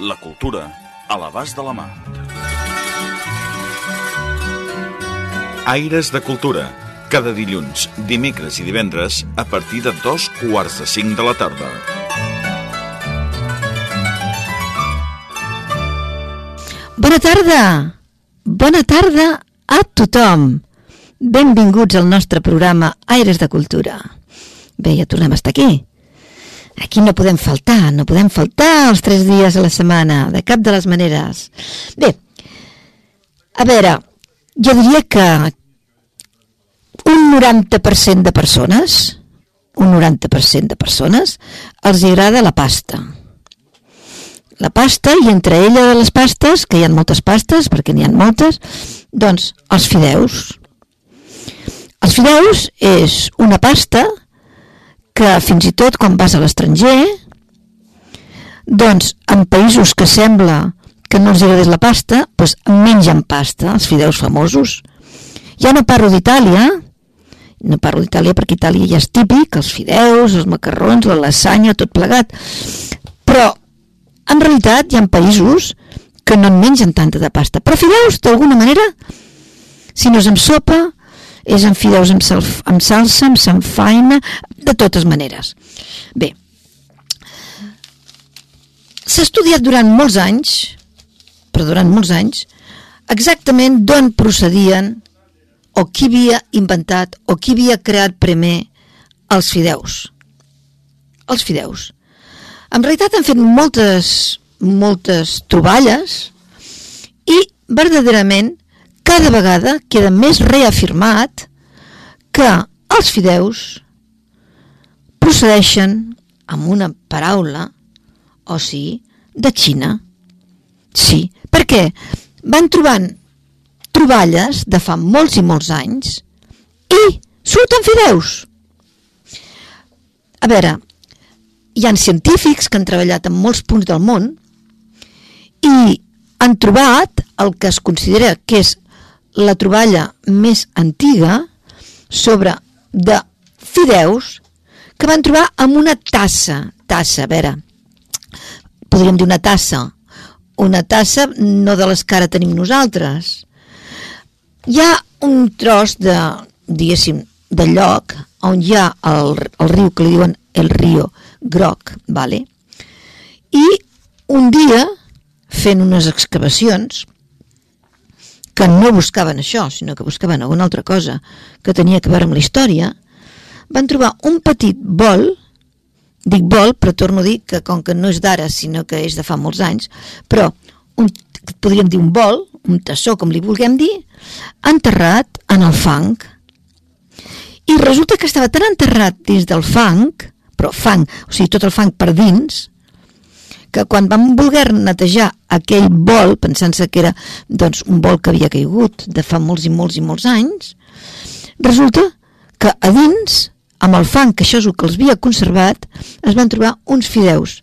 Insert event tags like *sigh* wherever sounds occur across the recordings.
La cultura a l'abast de la mà. Aires de Cultura. Cada dilluns, dimecres i divendres a partir de dos quarts de cinc de la tarda. Bona tarda! Bona tarda a tothom! Benvinguts al nostre programa Aires de Cultura. Bé, ja tornem a estar aquí. Aquí no podem faltar, no podem faltar els tres dies a la setmana, de cap de les maneres. Bé, a veure, jo diria que un 90% de persones, un 90% de persones, els agrada la pasta. La pasta, i entre ella de les pastes, que hi ha moltes pastes, perquè n'hi ha moltes, doncs els fideus. Els fideus és una pasta que fins i tot quan vas a l'estranger, doncs en països que sembla que no els agradés la pasta, doncs mengen pasta, els fideus famosos. Ja no parlo d'Itàlia, no parlo d'Itàlia perquè Itàlia ja és típic, els fideus, els macarrons, la lasanya, tot plegat. Però, en realitat, hi ha països que no en mengen tanta de pasta. Però fideus, d'alguna manera, si no és amb sopa, és amb fideus amb, sal, amb salsa, amb sanfaina, de totes maneres. Bé, s'ha estudiat durant molts anys, però durant molts anys, exactament d'on procedien o qui havia inventat o qui havia creat primer els fideus. Els fideus. En realitat han fet moltes, moltes troballes i verdaderament cada vegada queda més reafirmat que els fideus procedeixen amb una paraula, o sí, de Xina. Sí, perquè van trobant troballes de fa molts i molts anys i surten fideus. A veure, hi han científics que han treballat en molts punts del món i han trobat el que es considera que és la troballa més antiga sobre de fideus que van trobar amb una tassa, tassa, a veure, podríem dir una tassa, una tassa no de les que ara tenim nosaltres. Hi ha un tros de, diguéssim, de lloc on hi ha el, el riu que li diuen el riu groc, vale? i un dia, fent unes excavacions, que no buscaven això, sinó que buscaven alguna altra cosa que tenia que veure amb la història, van trobar un petit bol, dic bol, però torno a dir que com que no és d'ara, sinó que és de fa molts anys, però un, podríem dir un bol, un tassó, com li vulguem dir, enterrat en el fang. I resulta que estava tan enterrat dins del fang, però fang, o sigui, tot el fang per dins, que quan vam voler netejar aquell bol, pensant-se que era doncs, un bol que havia caigut de fa molts i molts i molts anys, resulta que a dins, amb el fang, que això és el que els havia conservat, es van trobar uns fideus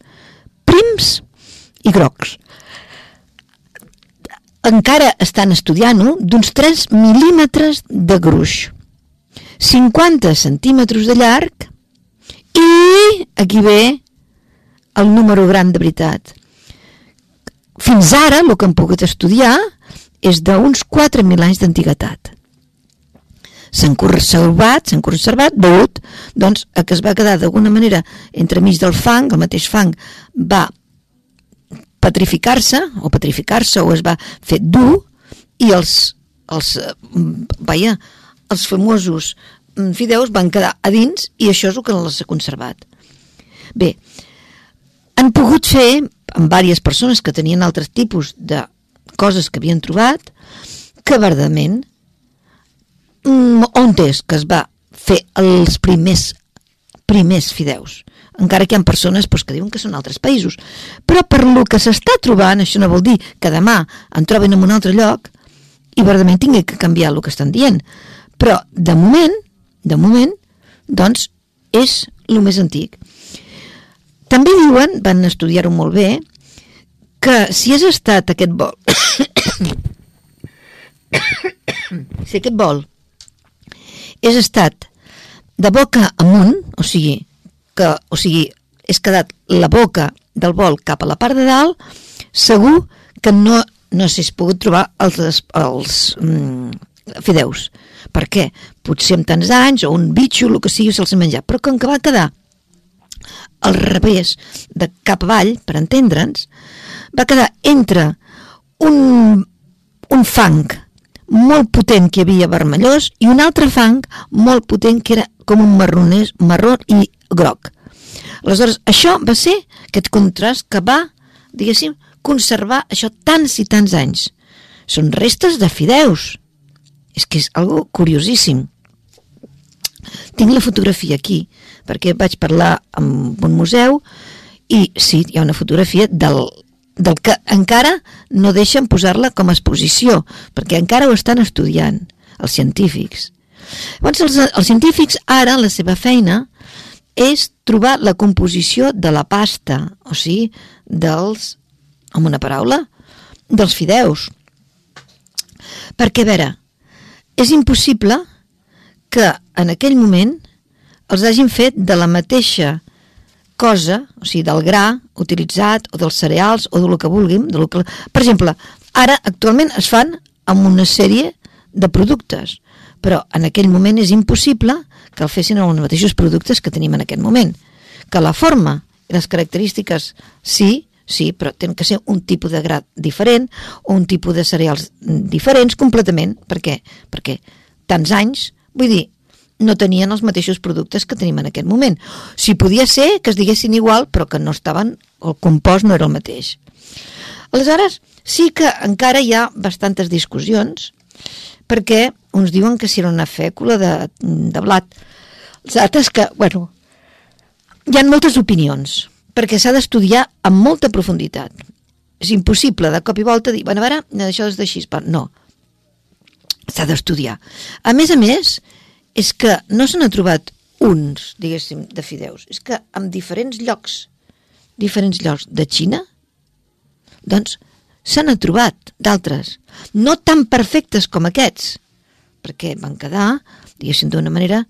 prims i grocs. Encara estan estudiant-ho d'uns 3 mil·límetres de gruix, 50 centímetres de llarg i aquí ve el número gran de veritat. Fins ara, el que hem pogut estudiar és d'uns 4.000 anys d'antiguitat. S'han conservat, s'han conservat, degut doncs, a que es va quedar d'alguna manera entremig del fang, el mateix fang va petrificar-se, o petrificar-se, o es va fer dur, i els, els, vaja, els famosos fideus van quedar a dins, i això és el que els ha conservat. Bé, han pogut fer amb diverses persones que tenien altres tipus de coses que havien trobat que verdament mm, on és que es va fer els primers primers fideus. Encara que hi ha persones doncs, que diuen que són altres països. Però per lo que s'està trobant, això no vol dir que demà en troben en un altre lloc i verdament tingui que canviar el que estan dient. Però, de moment, de moment, doncs, és el més antic. També diuen, van estudiar-ho molt bé, que si has estat aquest vol... *coughs* si aquest vol és estat de boca amunt, o sigui, que, o sigui, és quedat la boca del vol cap a la part de dalt, segur que no, no s'has pogut trobar els, els mm, fideus. Per què? Potser amb tants anys, o un bitxo, el que sigui, se'ls ha menjat. Però com que va quedar al revés, de cap avall, per entendre'ns, va quedar entre un, un fang molt potent que havia vermellós i un altre fang molt potent que era com un marronès, marró i groc. Aleshores, això va ser aquest contrast que va, diguéssim, conservar això tants i tants anys. Són restes de fideus. És que és algo curiosíssim. Tinc la fotografia aquí, perquè vaig parlar amb un museu i sí, hi ha una fotografia del, del que encara no deixen posar-la com a exposició, perquè encara ho estan estudiant, els científics. Llavors, els, els científics ara, la seva feina, és trobar la composició de la pasta, o sigui, dels, amb una paraula, dels fideus. Perquè, a veure, és impossible que en aquell moment els hagin fet de la mateixa cosa, o sigui, del gra utilitzat, o dels cereals, o del que vulguin. Del que... Per exemple, ara, actualment, es fan amb una sèrie de productes, però en aquell moment és impossible que el fessin amb els mateixos productes que tenim en aquest moment. Que la forma i les característiques, sí, sí, però tenen que ser un tipus de gra diferent o un tipus de cereals diferents completament. Per què? Perquè tants anys, vull dir, no tenien els mateixos productes que tenim en aquest moment. Si podia ser que es diguessin igual, però que no estaven, el compost no era el mateix. Aleshores, sí que encara hi ha bastantes discussions, perquè uns diuen que si era una fècula de, de blat, els altres que, bueno, hi ha moltes opinions perquè s'ha d'estudiar amb molta profunditat. És impossible de cop i volta dir, bueno, a veure, això és d'així, no. S'ha d'estudiar. A més a més, és que no se n'ha trobat uns, diguéssim, de fideus. És que en diferents llocs, diferents llocs de Xina, doncs se n'ha trobat d'altres. No tan perfectes com aquests, perquè van quedar, diguéssim, d'una manera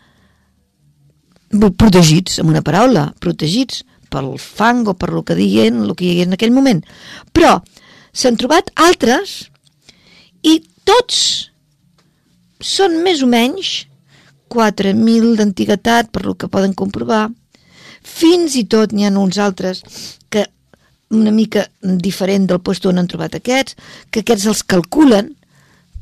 protegits, amb una paraula, protegits pel fang o per lo que diguen, el que hi en aquell moment. Però s'han trobat altres i tots són més o menys 4.000 d'antiguitat per lo que poden comprovar. Fins i tot n'hi ha uns altres que una mica diferent del lloc on han trobat aquests, que aquests els calculen,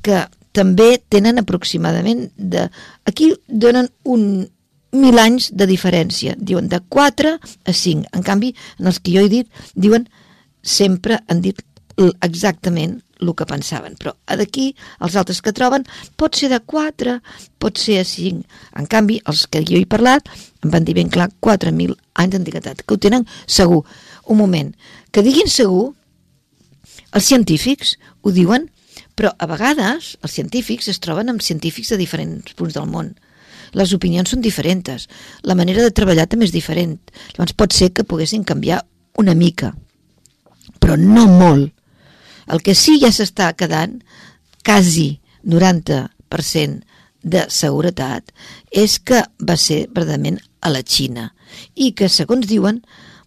que també tenen aproximadament de... Aquí donen un, mil anys de diferència. Diuen de 4 a 5. En canvi, en els que jo he dit, diuen sempre han dit exactament el que pensaven. Però d'aquí, els altres que troben, pot ser de 4, pot ser a 5. En canvi, els que jo he parlat em van dir ben clar 4.000 anys d'antiguitat, que ho tenen segur. Un moment, que diguin segur, els científics ho diuen, però a vegades els científics es troben amb científics de diferents punts del món les opinions són diferents, la manera de treballar també és diferent. Llavors pot ser que poguessin canviar una mica, però no molt. El que sí ja s'està quedant quasi 90% de seguretat és que va ser verdament a la Xina i que, segons diuen,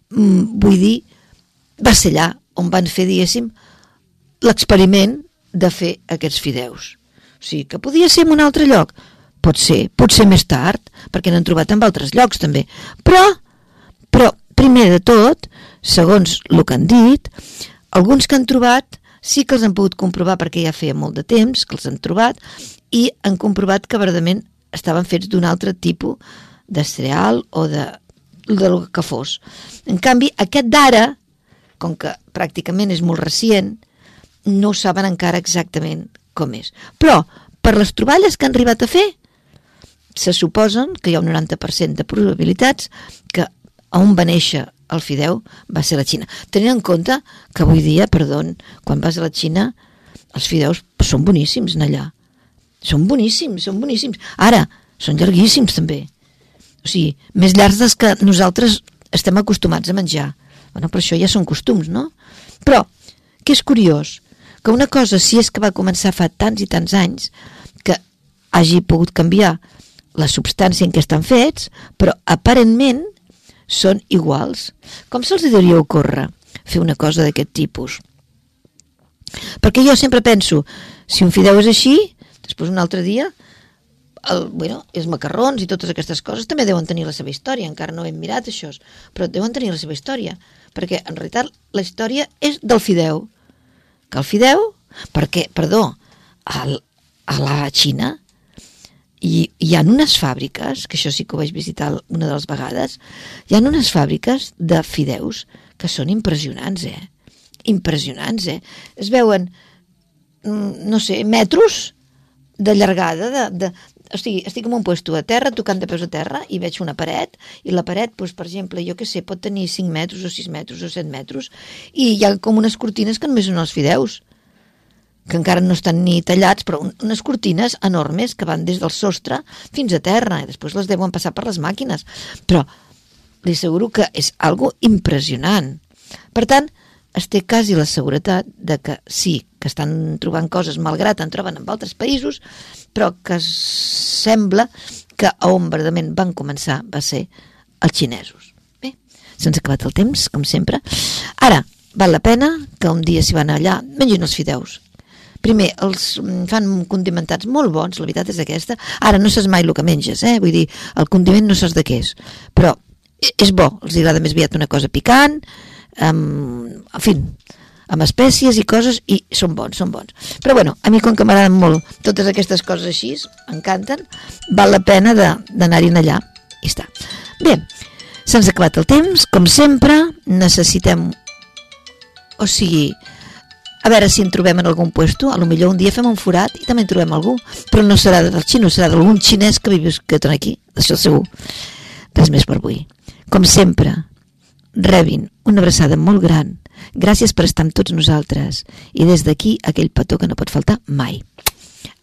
mm, vull dir, va ser allà on van fer, diguéssim, l'experiment de fer aquests fideus. O sigui, que podia ser en un altre lloc, Pot ser, potser més tard, perquè n'han trobat en altres llocs també. Però, però, primer de tot, segons el que han dit, alguns que han trobat sí que els han pogut comprovar perquè ja feia molt de temps que els han trobat i han comprovat que verdament estaven fets d'un altre tipus de cereal o de, del que fos. En canvi, aquest d'ara, com que pràcticament és molt recient, no saben encara exactament com és. Però, per les troballes que han arribat a fer, se suposen que hi ha un 90% de probabilitats que on va néixer el fideu va ser la Xina. Tenint en compte que avui dia, perdó, quan vas a la Xina, els fideus són boníssims allà. Són boníssims, són boníssims. Ara, són llarguíssims també. O sigui, més llargs dels que nosaltres estem acostumats a menjar. Bueno, però això ja són costums, no? Però, que és curiós, que una cosa, si és que va començar fa tants i tants anys, que hagi pogut canviar la substància en què estan fets, però aparentment són iguals. Com se'ls hauria ocórrer fer una cosa d'aquest tipus? Perquè jo sempre penso, si un fideu és així, després un altre dia, el, bueno, els macarrons i totes aquestes coses també deuen tenir la seva història, encara no hem mirat això, però deuen tenir la seva història, perquè en realitat la història és del fideu, que el fideu, perquè, perdó, al, a la Xina i hi ha unes fàbriques, que això sí que ho vaig visitar una de les vegades, hi ha unes fàbriques de fideus que són impressionants, eh? Impressionants, eh? Es veuen, mm, no sé, metros de llargada, de, de, o sigui, estic en un puesto a terra, tocant de peus a terra, i veig una paret, i la paret, doncs, per exemple, jo que sé, pot tenir 5 metres o 6 metres o 7 metres, i hi ha com unes cortines que només són els fideus que encara no estan ni tallats, però unes cortines enormes que van des del sostre fins a terra, i després les deuen passar per les màquines. Però li asseguro que és algo impressionant. Per tant, es té quasi la seguretat de que sí, que estan trobant coses, malgrat en troben en altres països, però que sembla que on verdament van començar va ser els xinesos. Bé, se'ns ha acabat el temps, com sempre. Ara, val la pena que un dia s'hi van allà, mengin els fideus, primer, els mm, fan condimentats molt bons, la veritat és aquesta. Ara no saps mai el que menges, eh? Vull dir, el condiment no saps de què és. Però és bo, els agrada més aviat una cosa picant, amb, en fi, amb espècies i coses, i són bons, són bons. Però bueno, a mi com que m'agraden molt totes aquestes coses així, encanten, val la pena d'anar-hi allà. I està. Bé, se'ns ha acabat el temps, com sempre, necessitem o sigui, a veure si en trobem en algun puesto, a lo millor un dia fem un forat i també en trobem algú, però no serà del xino, serà d'algun xinès que vivi que aquí, això segur. Res més per avui. Com sempre, rebin una abraçada molt gran. Gràcies per estar amb tots nosaltres. I des d'aquí, aquell petó que no pot faltar mai.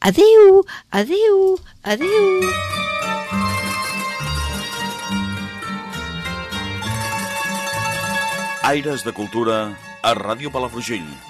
Adeu, adeu, adeu. Aires de Cultura a Ràdio Palafrugell